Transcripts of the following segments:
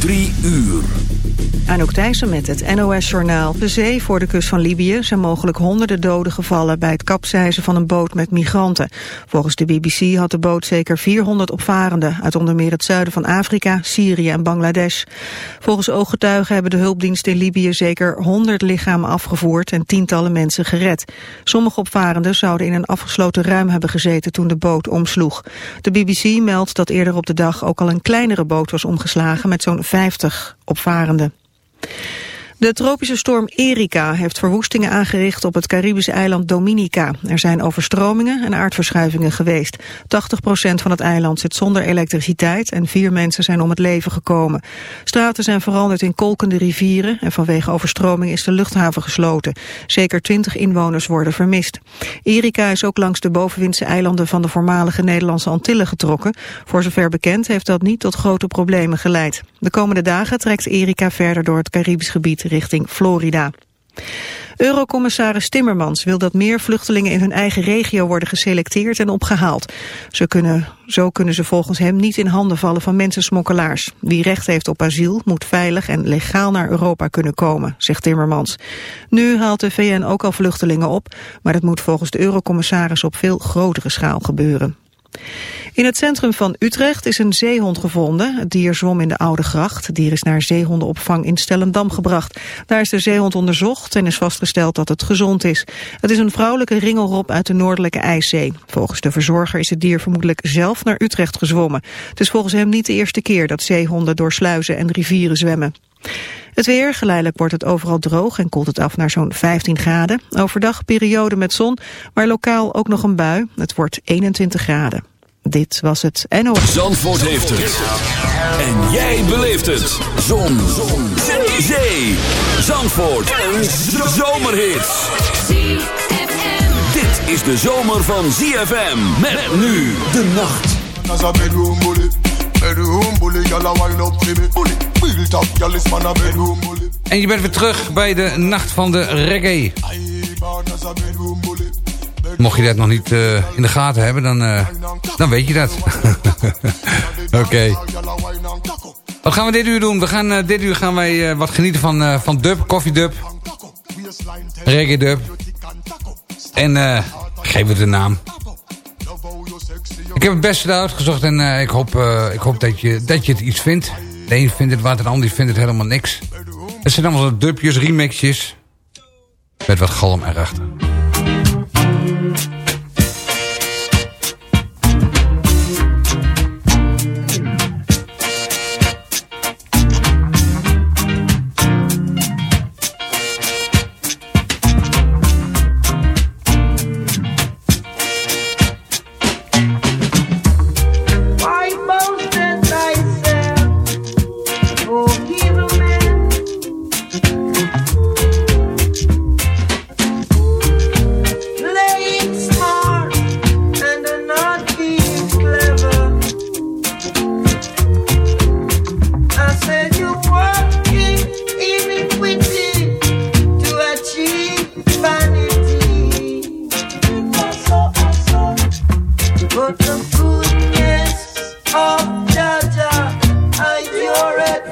Drie uur. Anouk Thijssen met het NOS-journaal. De zee voor de kust van Libië zijn mogelijk honderden doden gevallen... bij het kapseizen van een boot met migranten. Volgens de BBC had de boot zeker 400 opvarenden... uit onder meer het zuiden van Afrika, Syrië en Bangladesh. Volgens ooggetuigen hebben de hulpdiensten in Libië... zeker 100 lichamen afgevoerd en tientallen mensen gered. Sommige opvarenden zouden in een afgesloten ruim hebben gezeten... toen de boot omsloeg. De BBC meldt dat eerder op de dag ook al een kleinere boot was omgeslagen... met zo'n 50 opvarenden. De tropische storm Erika heeft verwoestingen aangericht op het Caribische eiland Dominica. Er zijn overstromingen en aardverschuivingen geweest. 80% van het eiland zit zonder elektriciteit en vier mensen zijn om het leven gekomen. Straten zijn veranderd in kolkende rivieren en vanwege overstroming is de luchthaven gesloten. Zeker 20 inwoners worden vermist. Erika is ook langs de bovenwindse eilanden van de voormalige Nederlandse Antillen getrokken. Voor zover bekend heeft dat niet tot grote problemen geleid. De komende dagen trekt Erika verder door het Caribisch gebied richting Florida. Eurocommissaris Timmermans wil dat meer vluchtelingen in hun eigen regio worden geselecteerd en opgehaald. Zo kunnen, zo kunnen ze volgens hem niet in handen vallen van mensensmokkelaars. Wie recht heeft op asiel moet veilig en legaal naar Europa kunnen komen, zegt Timmermans. Nu haalt de VN ook al vluchtelingen op, maar dat moet volgens de eurocommissaris op veel grotere schaal gebeuren. In het centrum van Utrecht is een zeehond gevonden. Het dier zwom in de Oude Gracht. Het dier is naar zeehondenopvang in Stellendam gebracht. Daar is de zeehond onderzocht en is vastgesteld dat het gezond is. Het is een vrouwelijke ringelrop uit de Noordelijke IJszee. Volgens de verzorger is het dier vermoedelijk zelf naar Utrecht gezwommen. Het is volgens hem niet de eerste keer dat zeehonden door sluizen en rivieren zwemmen. Het weer, geleidelijk wordt het overal droog en koelt het af naar zo'n 15 graden. Overdag periode met zon, maar lokaal ook nog een bui. Het wordt 21 graden. Dit was het NOS. Zandvoort heeft het. En jij beleeft het. Zon. zon. Zee. Zee. Zandvoort. Een zomerhit. Dit is de zomer van ZFM. Met nu de nacht. En je bent weer terug bij de nacht van de reggae. Mocht je dat nog niet uh, in de gaten hebben, dan, uh, dan weet je dat. Oké. Wat gaan we dit uur doen? We gaan, uh, dit uur gaan wij wat genieten van, van dub, koffiedub, reggae dub. En geef het een naam. Ik heb het beste uitgezocht en ik hoop, ik hoop dat, je, dat je het iets vindt. De een vindt het wat, de ander vindt het helemaal niks. Het zijn allemaal dubjes, remixjes. Met wat galm erachter.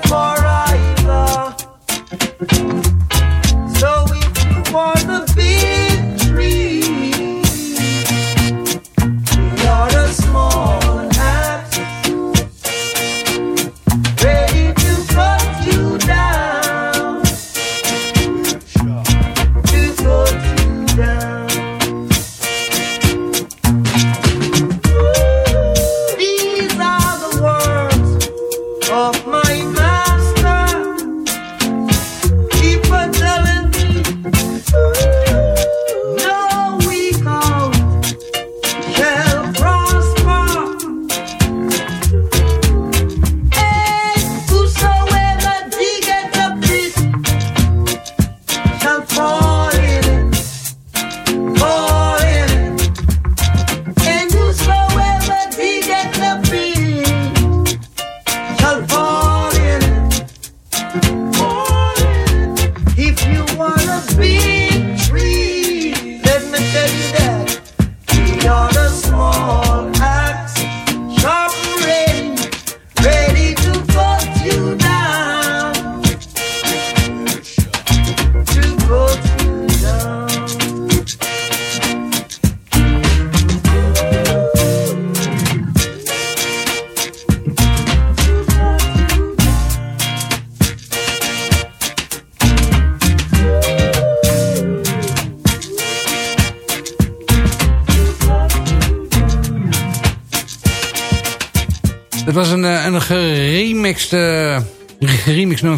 Forever.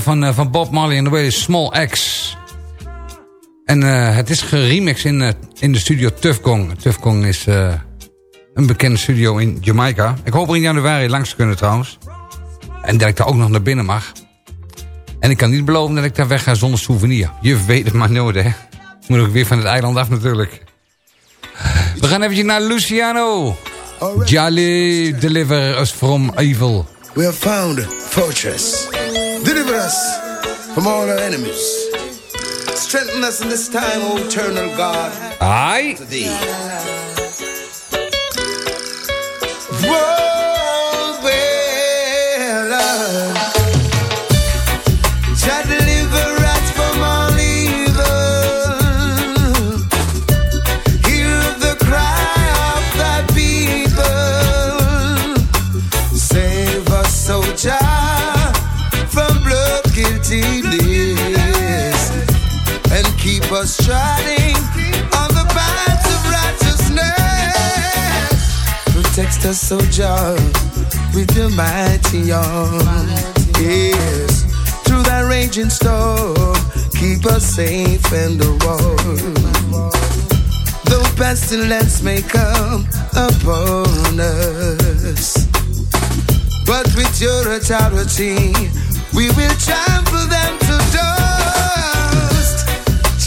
Geremixed nummer van, van Bob Marley en de Way Small X. En uh, het is geremixed in, in de studio Tufgong. Tufgong is een bekende studio in Jamaica. Ik hoop er in januari langs te kunnen trouwens. En dat ik daar ook nog naar binnen mag. En ik kan niet beloven dat ik daar weg ga zonder souvenir. Je weet het maar nooit, hè. Moet ook weer van het eiland af natuurlijk. We gaan eventjes naar Luciano. Jolly, deliver us from evil. We have found fortress. Us from all our enemies. Strengthen us in this time, O eternal God. i to Aye. Striding on the paths of righteousness. Us, with mighty arm. Yes, through that raging storm, keep us safe. Though pestilence may come upon us, but with your authority, we will trample them to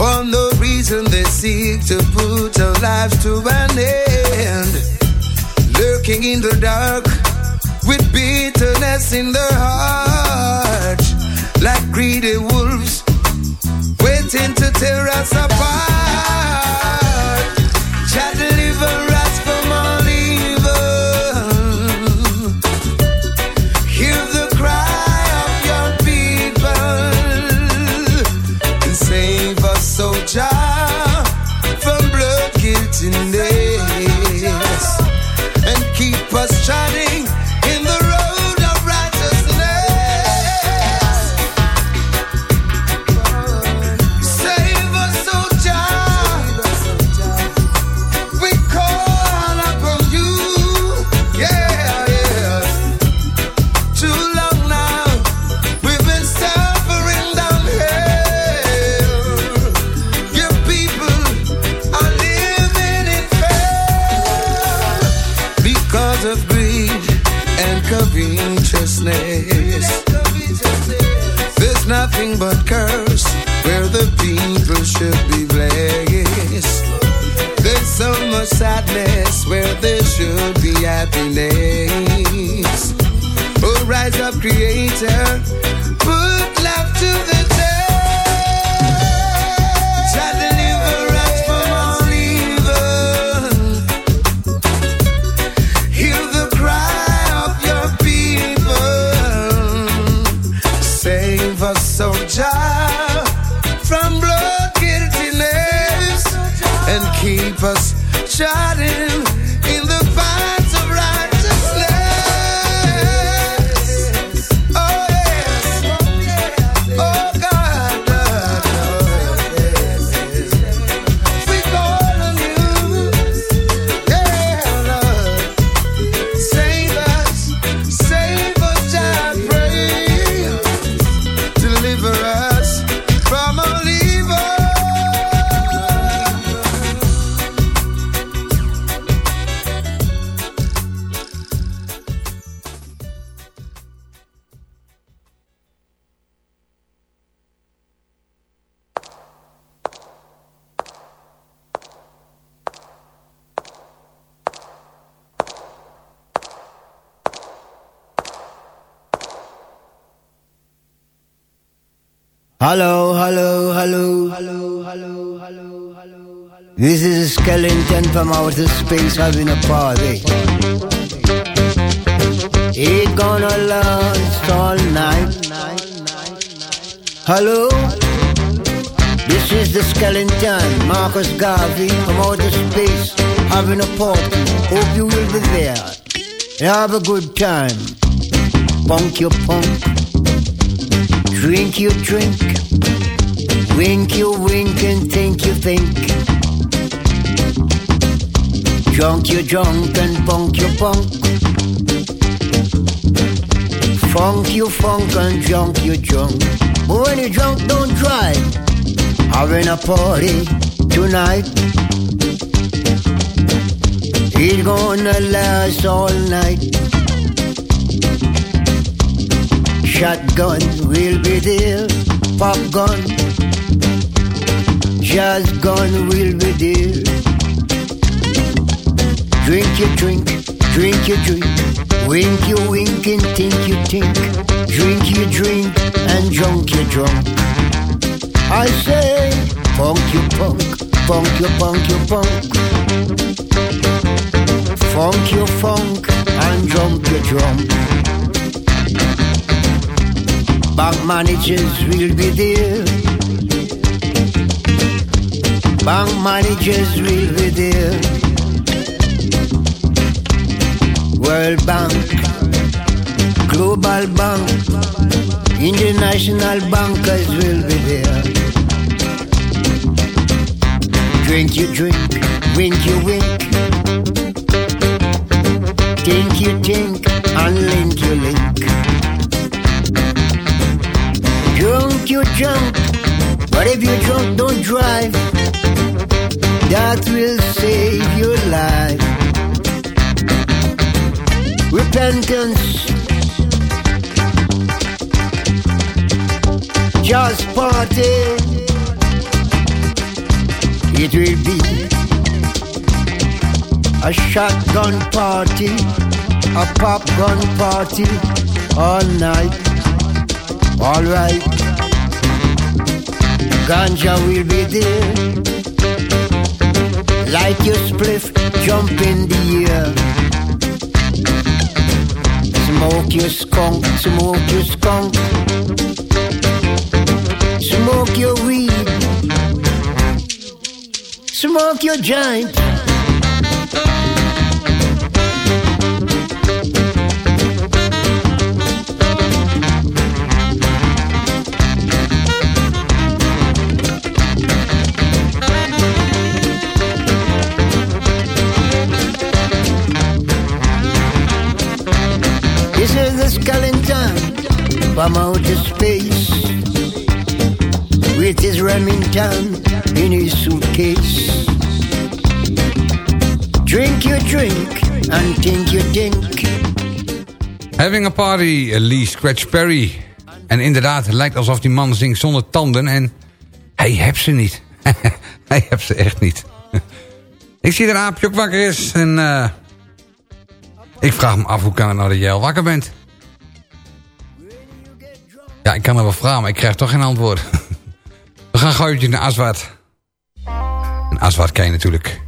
For no reason they seek to put our lives to an end. Lurking in the dark with bitterness in their heart. Like greedy wolves waiting to tear us apart. Jah deliver sadness where there should be happiness. Oh, rise up, creator, put love to the shining Hello, hello, hello, hello, hello, hello, hello, hello. This is a skeleton from outer space having a party. It gonna last all night. Hello? This is the skeleton, Marcus Garvey from outer space, having a party. Hope you will be there. Have a good time. Punk your punk. Drink your drink. Wink your wink and think you think. Drunk your drunk and punk your punk. Funk you funk and drunk you drunk. But when you're drunk, don't drive. Having a party tonight. It's gonna last all night. Shotgun will be there. Pop gun. Jazz gun will be there. Drink your drink, drink your drink. Wink your wink and think you think. Drink your drink and drunk your drunk. I say, funk you punk, funk you punk you punk. Funk your funk and drunk your drunk. Bank managers will be there. Bank managers will be there. World Bank, Global Bank, International bankers will be there. Drink you drink, wink you wink. Think you think, and link you link. Drunk you drunk, but if you're drunk, don't drive. That will save your life. Repentance. Just party. It will be a shotgun party, a popgun party all night. All right. Ganja will be there. Light your spliff, jump in the air. Smoke your skunk, smoke your skunk. Smoke your weed. Smoke your joint. From outer space with his Remington in his suitcase. Drink your drink and think you think. Having a Party, Lee Scratch Perry. En inderdaad, het lijkt alsof die man zingt zonder tanden en hij heeft ze niet. hij heeft ze echt niet. ik zie dat Aapje ook wakker is en eh, ik vraag me af hoe kan het nou dat jij wakker bent. Ja, ik kan er wel vragen, maar ik krijg toch geen antwoord. We gaan gooien naar Aswad. En Aswad ken je natuurlijk.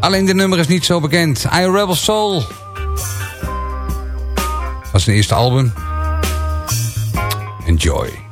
Alleen de nummer is niet zo bekend. I Rebel Soul. Dat is zijn eerste album. Enjoy.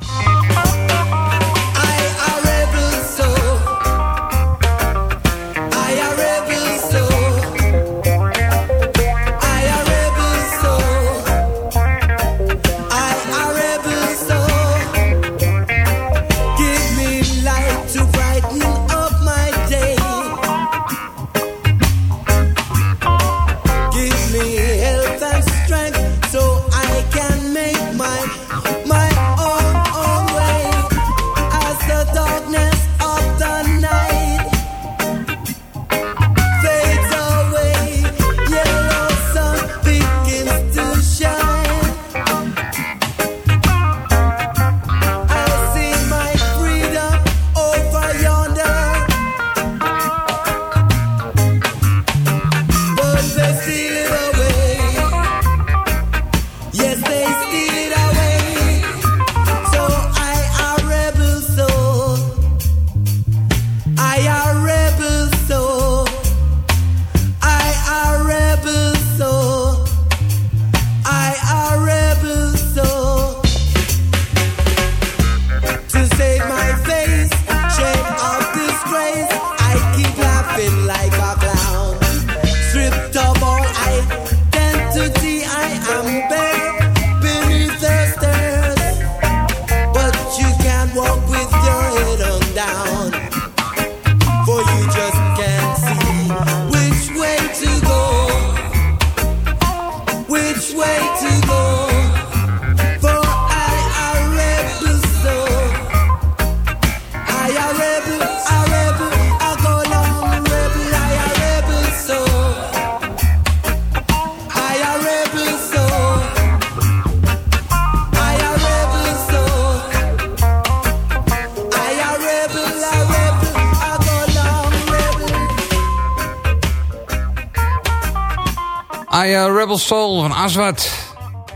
Aswad.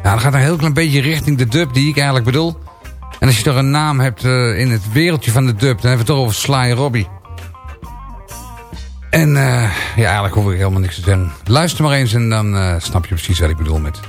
Ja, dat gaat een heel klein beetje richting de dub die ik eigenlijk bedoel. En als je toch een naam hebt uh, in het wereldje van de dub... dan hebben we het toch over Sly Robbie. En uh, ja, eigenlijk hoef ik helemaal niks te zeggen. Luister maar eens en dan uh, snap je precies wat ik bedoel met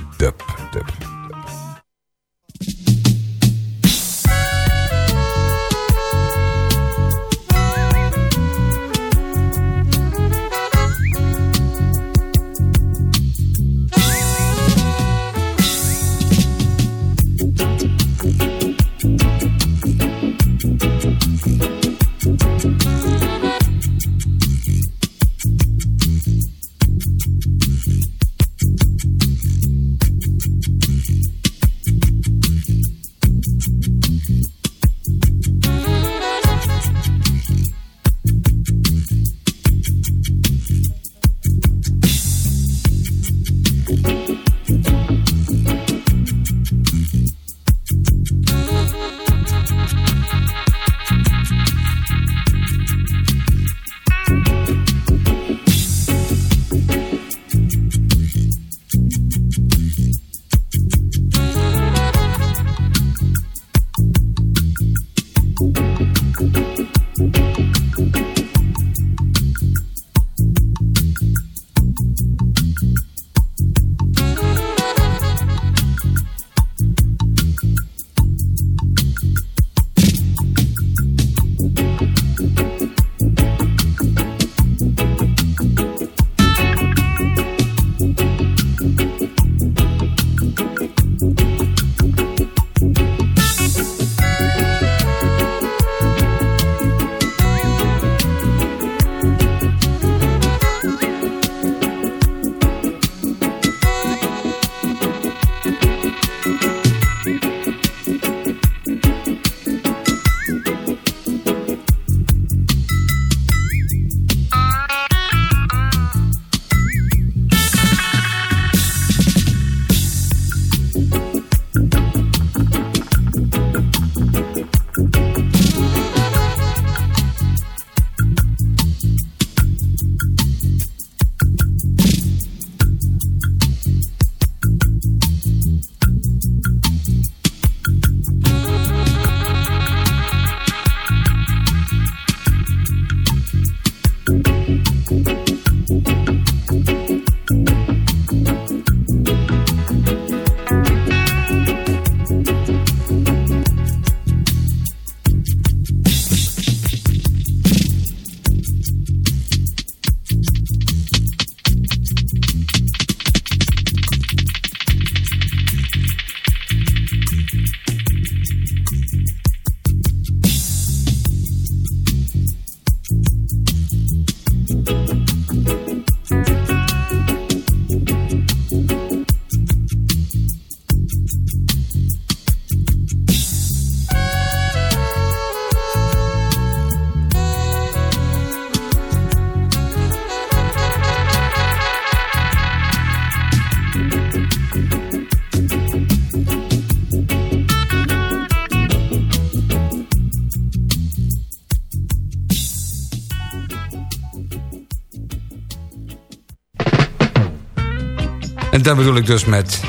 Dat bedoel ik dus met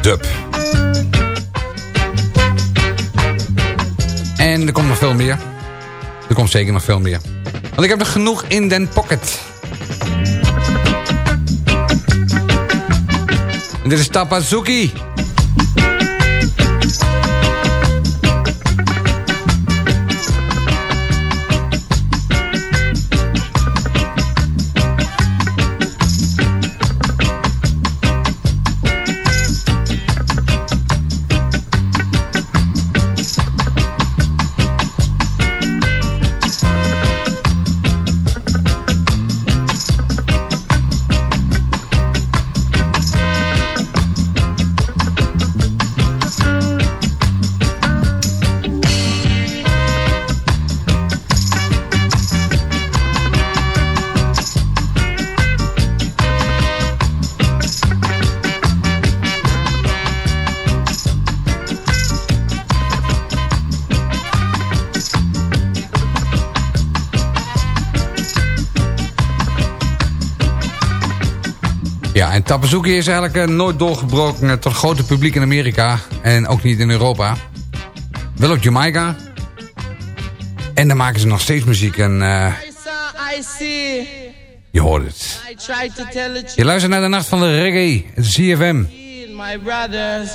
dub. En er komt nog veel meer. Er komt zeker nog veel meer. Want ik heb nog genoeg in den pocket. En dit is Tapazuki. Tapazuki is eigenlijk eh, nooit doorgebroken tot het grote publiek in Amerika. En ook niet in Europa. Wel op Jamaica. En daar maken ze nog steeds muziek. En uh, je hoort het. Je luistert naar de Nacht van de Reggae. Het is CFM. My brothers.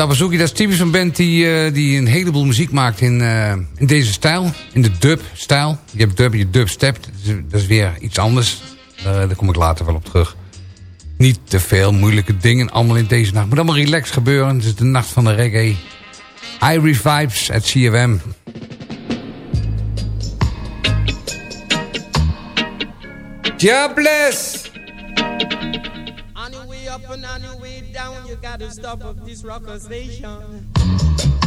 Tabazuki, dat is typisch een band die, uh, die een heleboel muziek maakt in, uh, in deze stijl. In de dub-stijl. Je hebt dub, je dubstep. Dat is, dat is weer iets anders. Daar, daar, kom ik later wel op terug. Niet te veel moeilijke dingen allemaal in deze nacht. Moet allemaal relaxed gebeuren. Het is de nacht van de reggae. Irie Vibes at CFM. God bless! up and on your way down, you gotta stop this rocker station.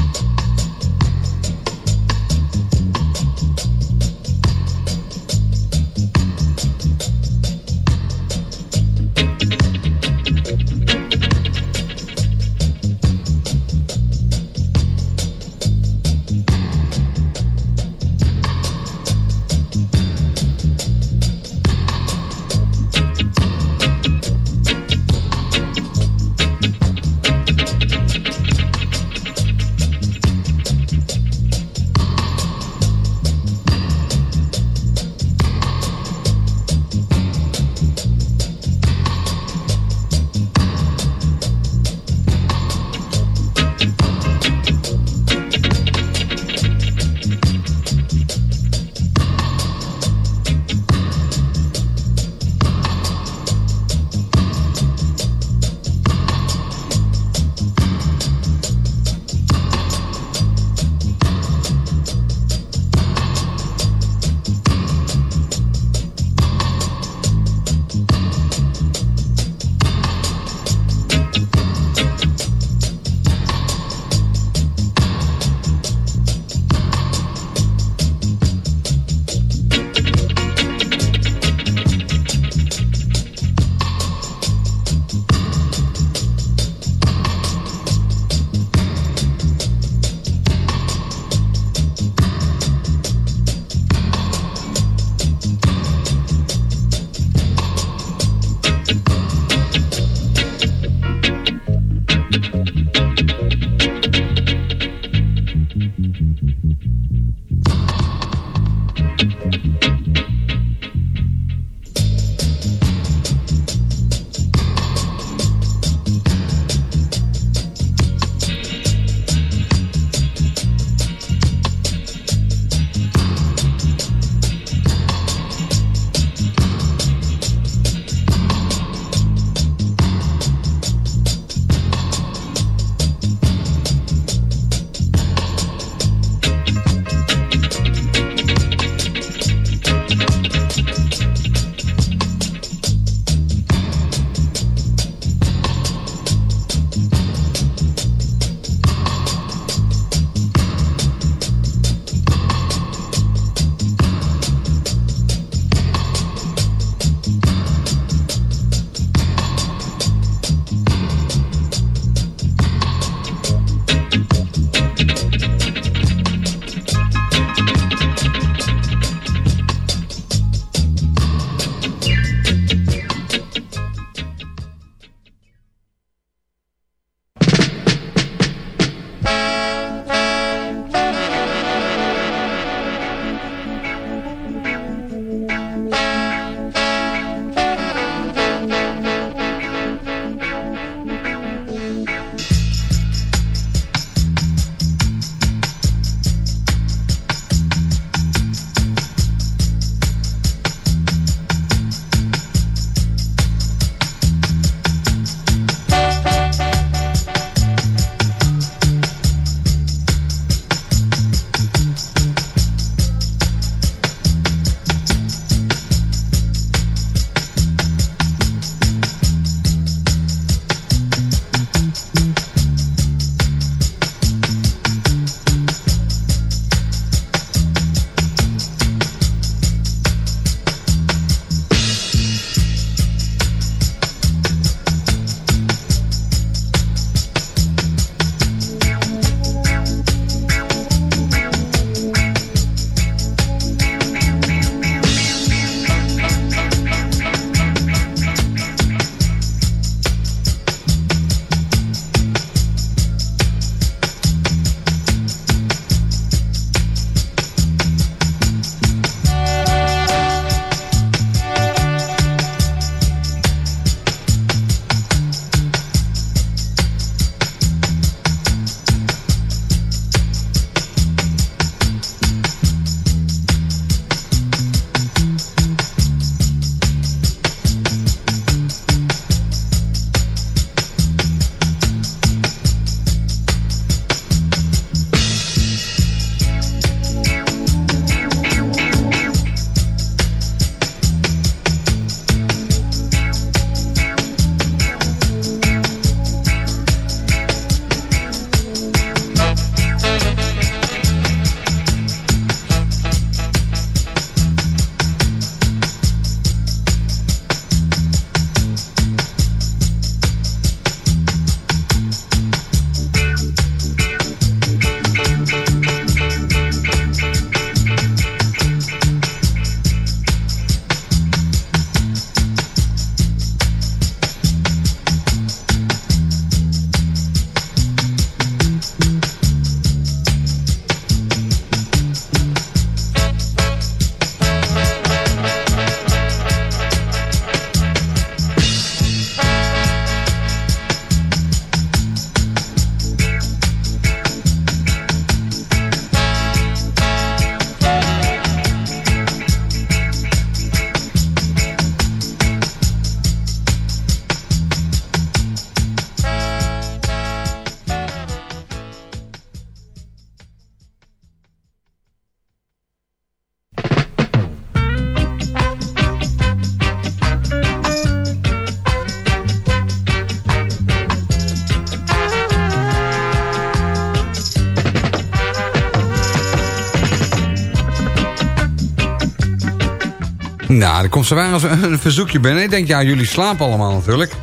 Nou, er komt zo waar als een verzoekje binnen. Ik denk, ja, jullie slapen allemaal natuurlijk.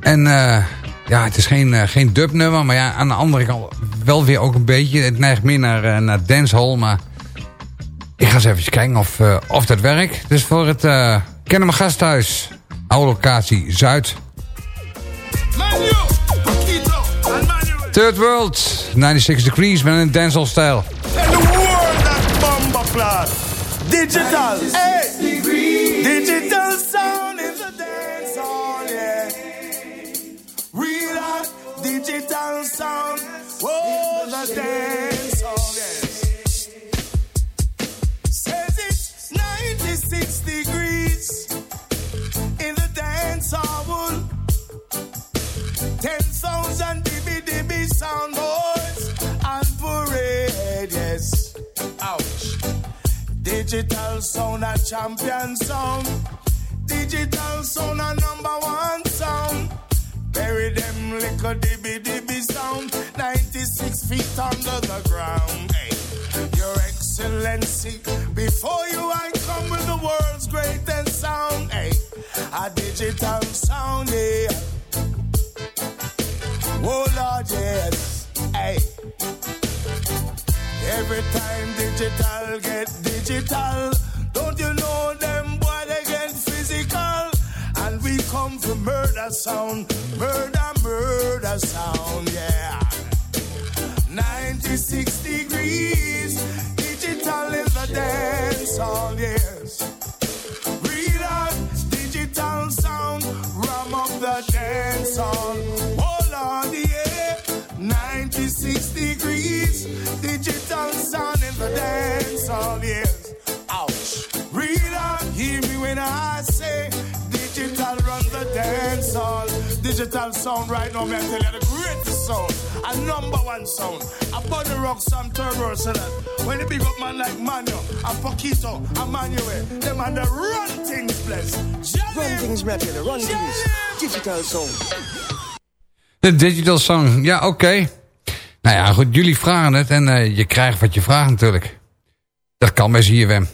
En uh, ja, het is geen, uh, geen dubnummer, maar ja, aan de andere kant wel weer ook een beetje. Het neigt meer naar, uh, naar dancehall, maar ik ga eens even kijken of, of dat werkt. Dus voor het uh, Kennen Gasthuis, oude locatie Zuid. Third World, 96 Degrees, met een dancehall stijl. And the world. Digital. Hey. Digital sound in the dance hall, yeah. Real hot digital sound. Oh, the dance hall, yes. Says it's 96 degrees in the dance hall. 10,000 dibby dibby sound Digital sound a champion sound. Digital sound a number one sound. Bury them little dibby dibby sound. 96 feet under the ground. Hey. Your Excellency, before you I come with the world's greatest sound. Hey. A digital sound, yeah. Oh Lord, yes. Hey. Every time digital get digital, don't you know them boy they get physical? And we come for murder sound, murder, murder sound, yeah. 96 degrees, digital is the dance hall, yes. Real digital sound, ram up the dance hall. Lord, yeah. 96 degrees, digital sound in the dance hall, yes. Ouch. Real hot, hear me when I say digital run the dance hall. Digital sound right now, man, tell you the greatest sound. A number one sound. A body rock some turbo so that when the big up man like Manu, a Paquito, a Manuel, them and the run things bless. Run things rap, yeah, run things. Digital sound. De Digital Song, ja oké. Nou ja, goed, jullie vragen het en uh, je krijgt wat je vraagt natuurlijk. Dat kan bij ZFM.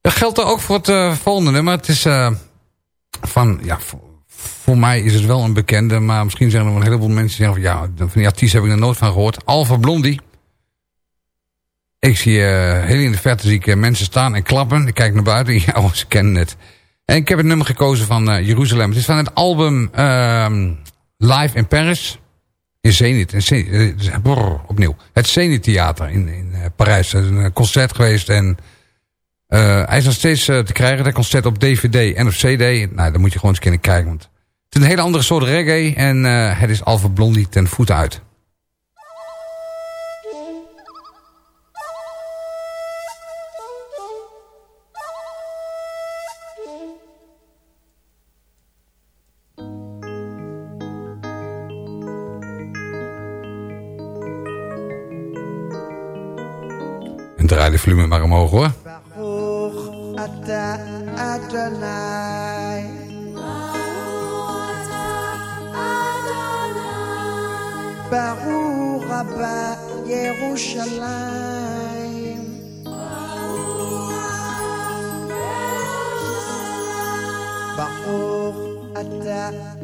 Dat geldt er ook voor het uh, volgende nummer. Het is uh, van, ja, voor, mij is het wel een bekende, maar misschien zijn er nog een heleboel mensen zeggen van, ja, van die artiest heb ik er nooit van gehoord. Alpha Blondie. Ik zie heel in de verte zie ik mensen staan en klappen. Ik kijk naar buiten, ja, oh, ze kennen het. En ik heb het nummer gekozen van Jeruzalem. Het is van het album ehm, Live in Paris. In Zenit. In Zenit brrr, opnieuw. Het Zenit Theater in, in uh, Parijs. Dat is een concert geweest. En hij is nog steeds te krijgen. Dat concert op DVD en op CD. Nou, dan moet je gewoon eens kunnen kijken. Want het is een hele andere soort reggae. En het is Alpha Blondie ten voeten uit. Volume maar omhoog hoor.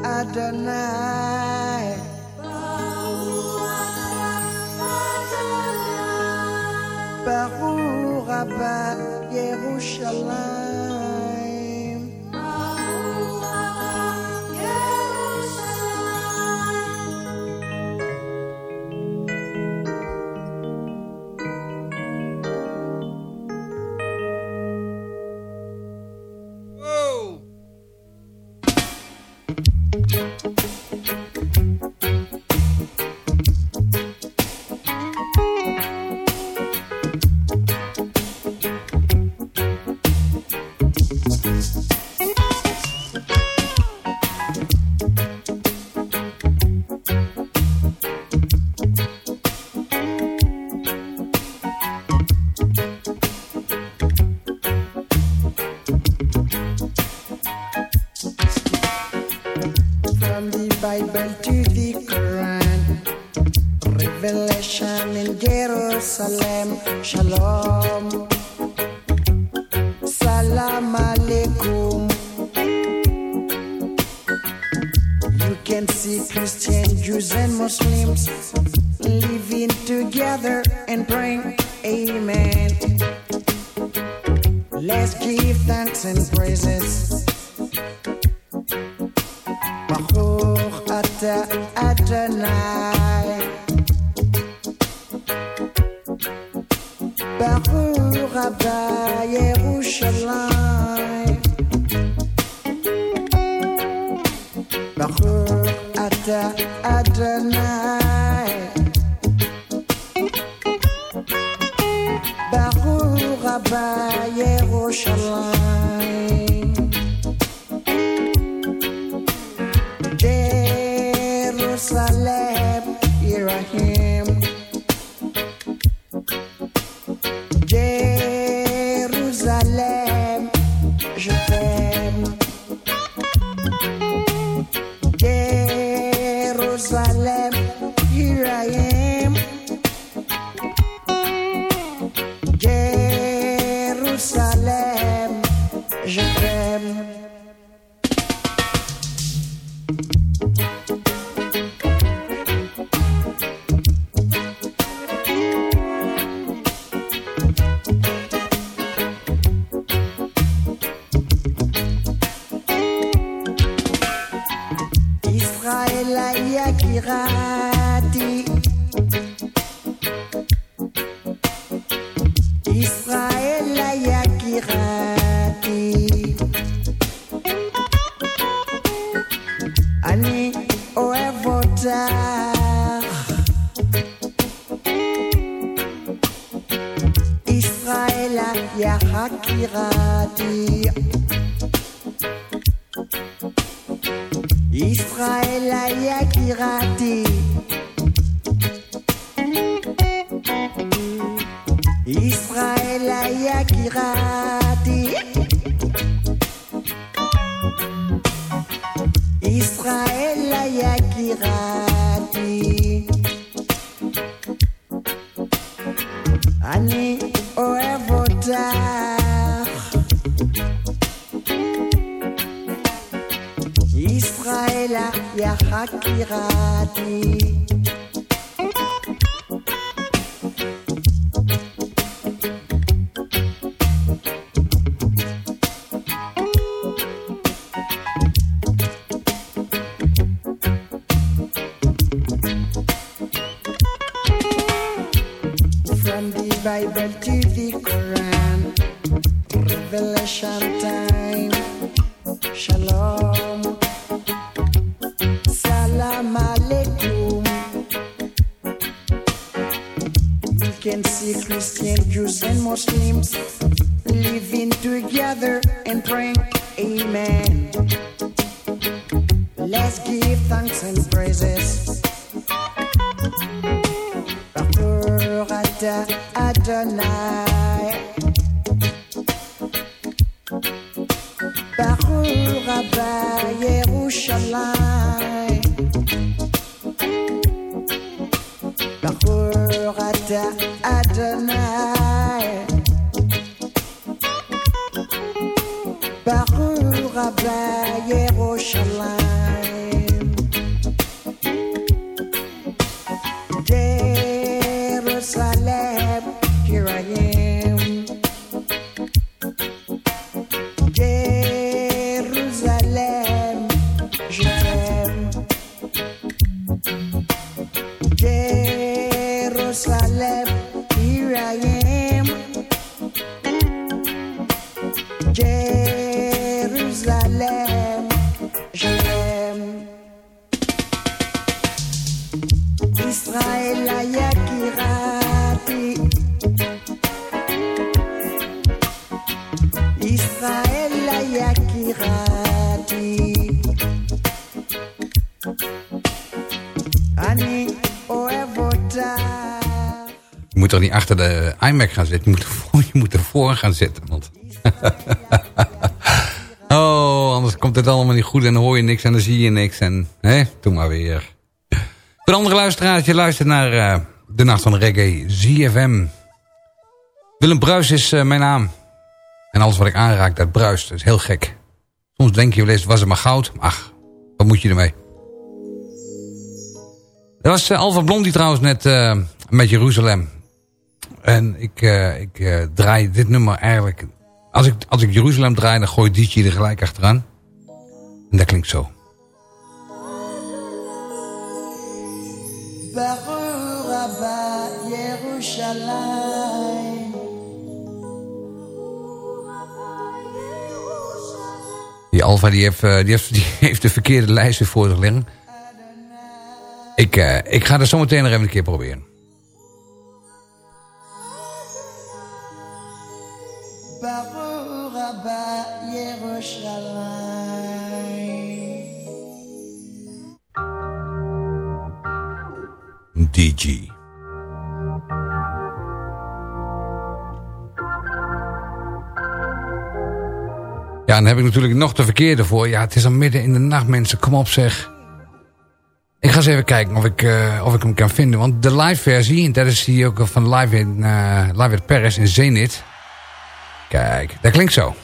Adonai Baruch Abba Yerushalayim. And praying. Amen. Let's give thanks and praises. Baruch Adonai. Baruch Abba Yerushalayim Baruch Adonai Judah, Yerushalayim. Gaan zitten. Je moet, ervoor, je moet ervoor gaan zitten. Want... oh, anders komt het allemaal niet goed. En dan hoor je niks en dan zie je niks. En hè, doe maar weer. Voor de andere luisteraars, je luistert naar eh, de Nacht van de Reggae, ZFM. Willem Bruis is eh, mijn naam. En alles wat ik aanraak, dat bruist. Dat is heel gek. Soms denk je wel eens, was het maar goud? Ach, wat moet je ermee? Dat was uh, Blondie trouwens net eh, met Jeruzalem. En ik, eh, ik eh, draai dit nummer eigenlijk... Als ik, als ik Jeruzalem draai, dan gooi DJ er gelijk achteraan. En dat klinkt zo. Die Alva die heeft, eh, die heeft, die heeft de verkeerde lijsten voor zich liggen. Ik, uh, ik ga dat zometeen nog even een keer proberen. DG. Ja, dan heb ik natuurlijk nog de verkeerde voor. Ja, het is al midden in de nacht, mensen. Kom op, zeg. Ik ga eens even kijken of ik, eh, of ik hem kan vinden. Want de live versie, dat is die ook van Live in, eh live Paris in Zenit. Kijk, dat klinkt zo.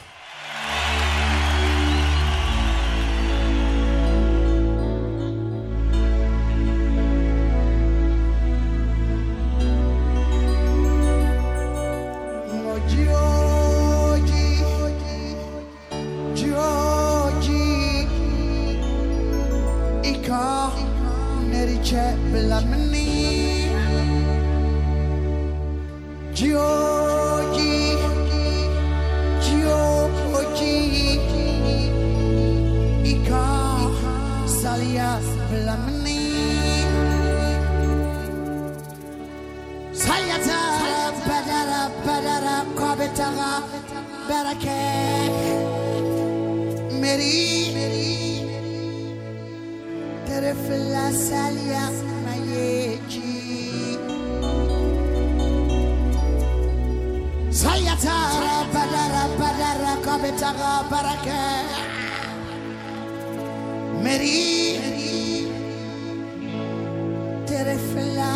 Meri, teref la salia mayeji. Sayatara badara badara kabitaga baraka. Meri, teref la.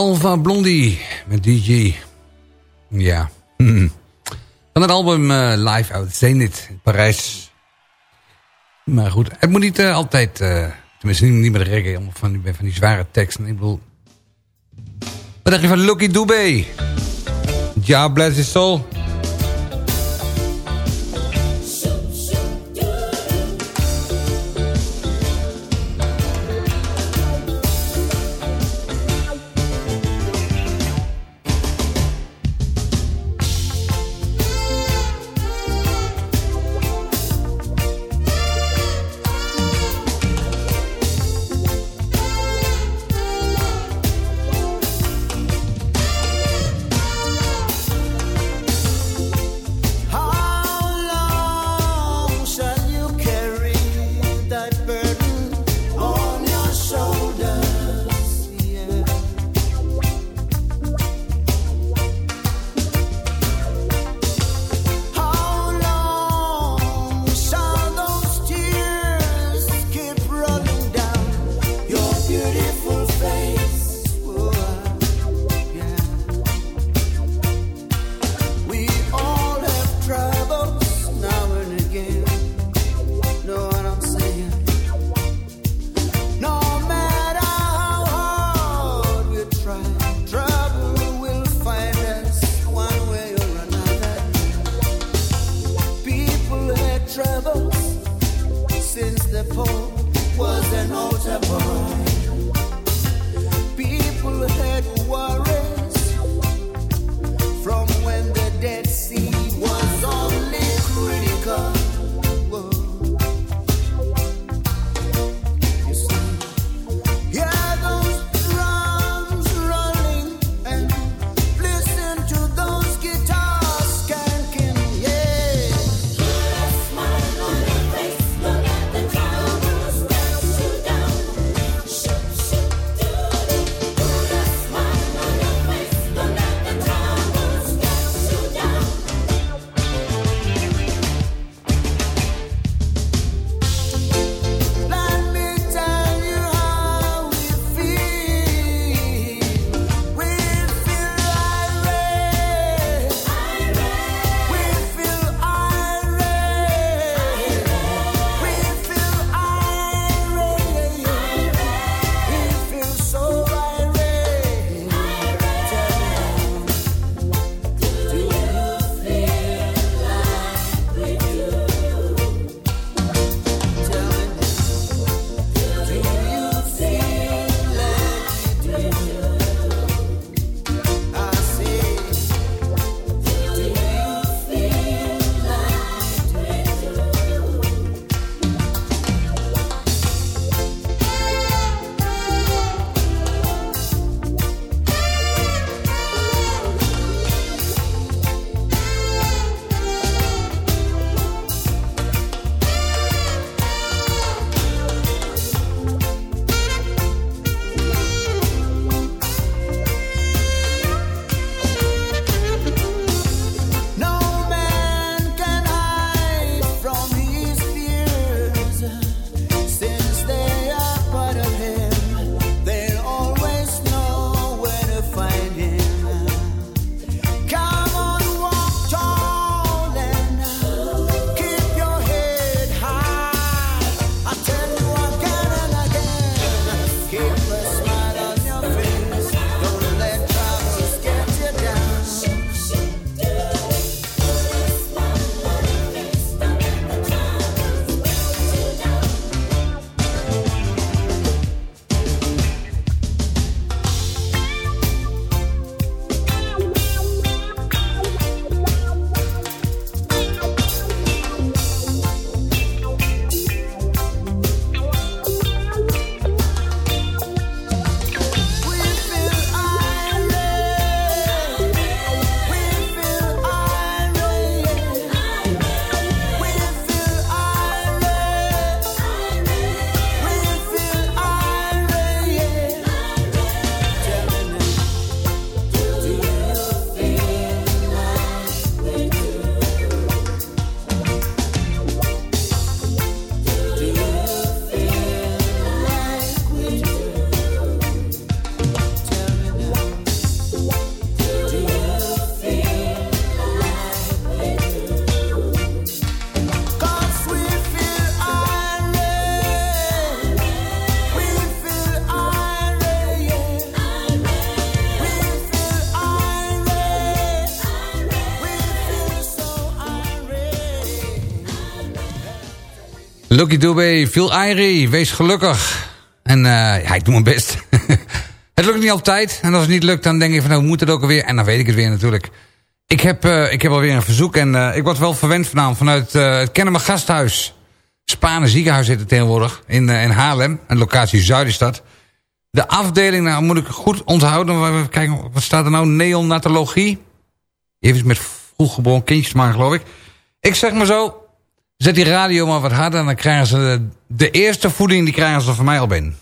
Alva Blondie met DJ. Ja. Van het album uh, Live uit Zenit in Parijs. Maar goed, het moet niet uh, altijd... Uh, tenminste, niet met reggae, van die, van die zware teksten. Ik bedoel... Wat dacht je van Lucky Dubé? Ja, bless his soul. Lucky Dubé, Phil Airy, wees gelukkig. En uh, ja, ik doe mijn best. het lukt niet altijd. En als het niet lukt, dan denk ik van, nou, moet het ook alweer? En dan weet ik het weer natuurlijk. Ik heb, uh, ik heb alweer een verzoek en uh, ik word wel verwend vanavond vanuit het Kennemer Gasthuis. Spanen ziekenhuis zit het tegenwoordig in, in Haarlem. Een locatie Zuiderstad. De afdeling, nou moet ik goed onthouden. Kijken, wat staat er nou? Neonatologie. Even met vroeggeboren kindjes maken, geloof ik. Ik zeg maar zo, zet die radio maar wat harder... en dan krijgen ze de, de eerste voeding, die krijgen ze van mij al binnen.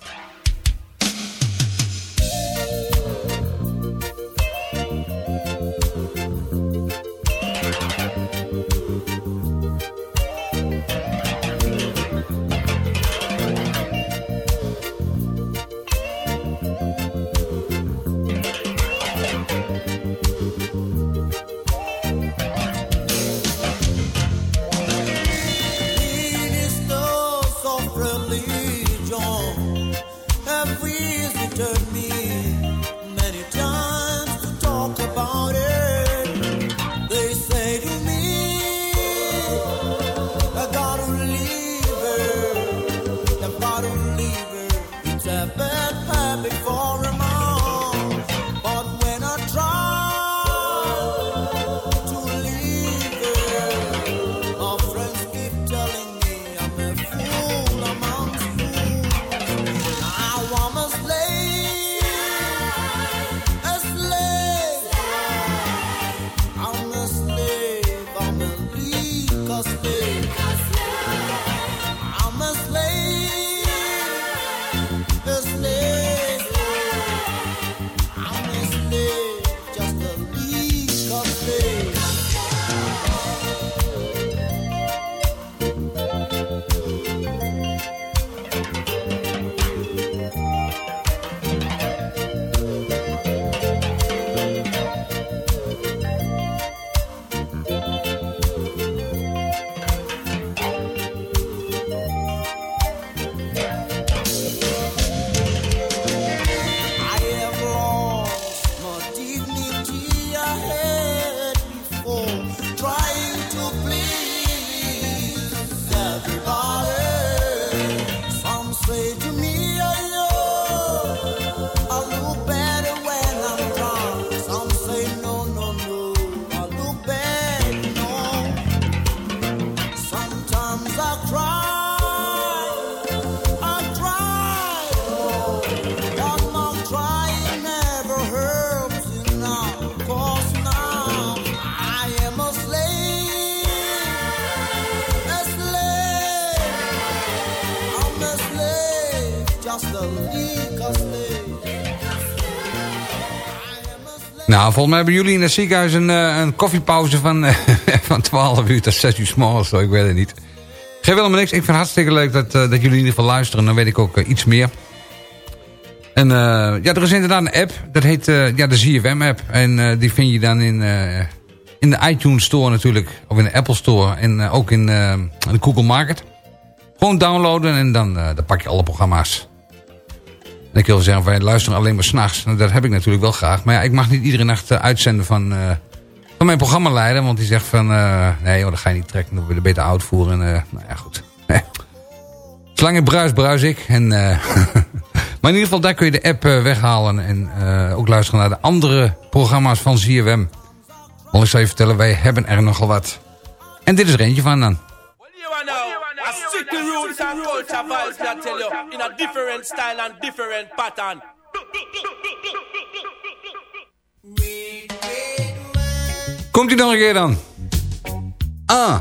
Nou, volgens mij hebben jullie in het ziekenhuis een, uh, een koffiepauze van, uh, van 12 uur tot 6 uur s morgens. Ik weet het niet. Geef helemaal niks. Ik vind het hartstikke leuk dat, uh, dat jullie in ieder geval luisteren. Dan weet ik ook iets meer. En ja, er is inderdaad een app. Dat heet ja, de ZFM-app. En die vind je dan in, in de iTunes Store natuurlijk. Of in de Apple Store. En ook in de Google Market. Gewoon downloaden en dan, dan pak je alle programma's. En ik wil zeggen, wij luisteren alleen maar s'nachts. Nou, dat heb ik natuurlijk wel graag. Maar ja, ik mag niet iedere nacht uh, uitzenden van, uh, van mijn programmaleider. Want die zegt van, uh, nee joh, dat ga je niet trekken. Dan wil je beter uitvoeren. En, nou ja, goed. Zolang ik bruis, bruis ik. En, maar in ieder geval, daar kun je de app weghalen. En ook luisteren naar de andere programma's van ZFM. Want ik zal je vertellen, wij hebben er nogal wat. En dit is er eentje van dan. Roots and culture vibes, I tell you, in a different style and different pattern. Komt een keer dan? Ah.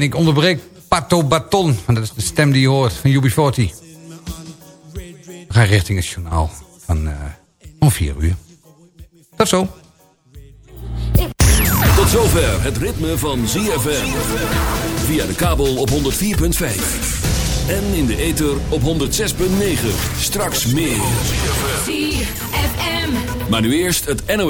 En ik onderbreek Pato Baton. Want dat is de stem die je hoort van UB40. We gaan richting het journaal van uh, om 4 uur. Tot zo. Tot zover het ritme van ZFM. Via de kabel op 104.5. En in de ether op 106.9. Straks meer. ZFM. Maar nu eerst het NOS.